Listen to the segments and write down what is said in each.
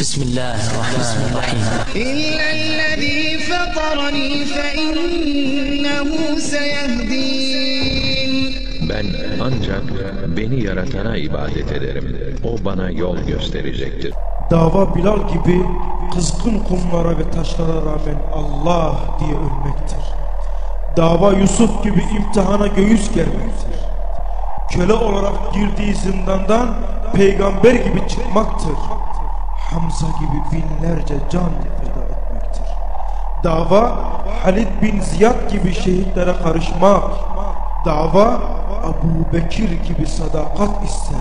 بسم الله الرحمن الرحيم إلا الذي فطرني فإنه سيهدين Ben ancak beni yaratana ibadet ederim. O bana yol gösterecektir. Dava Bilal gibi kızgın kumlara ve taşlara rağmen Allah diye ölmektir. Dava Yusuf gibi imtihana göğüs germektir. Köle olarak girdiği zindandan peygamber gibi çıkmaktır. Hamza gibi binlerce can feda etmektir. Dava Halid bin Ziyad gibi şehitlere karışmak. Dava Abu Bekir gibi sadakat ister.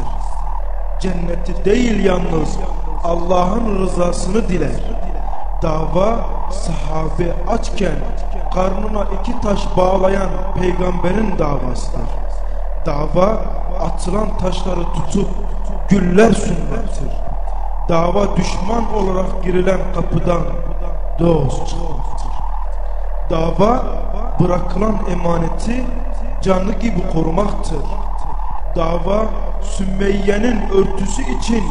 Cenneti değil yalnız Allah'ın rızasını diler. Dava sahabe açken karnına iki taş bağlayan peygamberin davasıdır. Dava atılan taşları tutup güller sunmaktır. Dava düşman olarak girilen kapıdan dost çıkmaktır. Dava bırakılan emaneti canlı gibi korumaktır. Dava Sümeyye'nin örtüsü için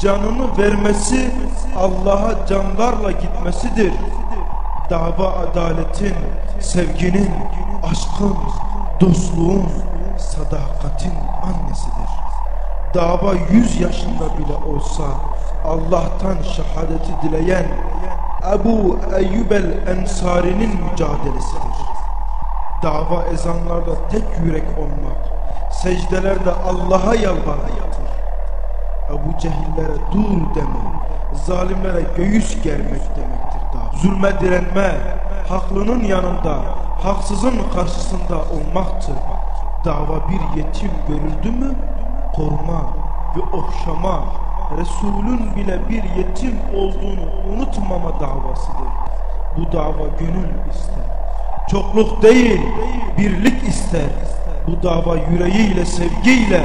canını vermesi Allah'a canlarla gitmesidir. Dava adaletin, sevginin, aşkın, dostluğun, sadakatin annesidir. Dava yüz yaşında bile olsa Allah'tan şehadeti dileyen Ebu Eyyub el-Ensari'nin mücadelesidir. Dava ezanlarda tek yürek olmak, secdelerde Allah'a yalvarmaktır. Ebu Cehillere dur deme, zalimlere göğüs germek demektir dava. Zulme direnme, haklının yanında, haksızın karşısında olmaktır. Dava bir yetim görüldü mü, koruma ve okşama, Resulün bile bir yetim olduğunu unutmama davasıdır. Bu dava gönül ister. Çokluk değil, birlik ister. Bu dava yüreğiyle, sevgiyle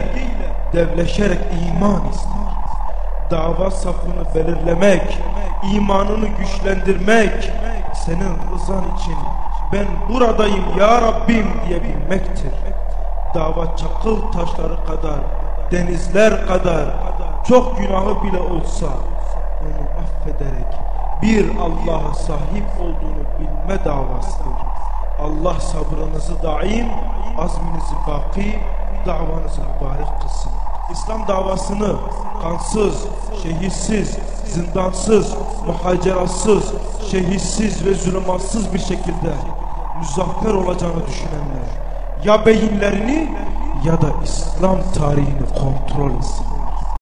devleşerek iman ister. Dava safını belirlemek, imanını güçlendirmek, senin rızan için ben buradayım ya Rabbim diyebilmektir. Dava çakıl taşları kadar, denizler kadar, çok günahı bile olsa onu affederek bir Allah'a sahip olduğunu bilme davasıdır. Allah sabrınızı daim, azminizi baki, davanızı mübarek kılsın. İslam davasını kansız, şehitsiz, zindansız, muhaceratsız, şehitsiz ve zulümatsız bir şekilde müzaffer olacağını düşünenler ya beyinlerini ya da İslam tarihini kontrol etsin.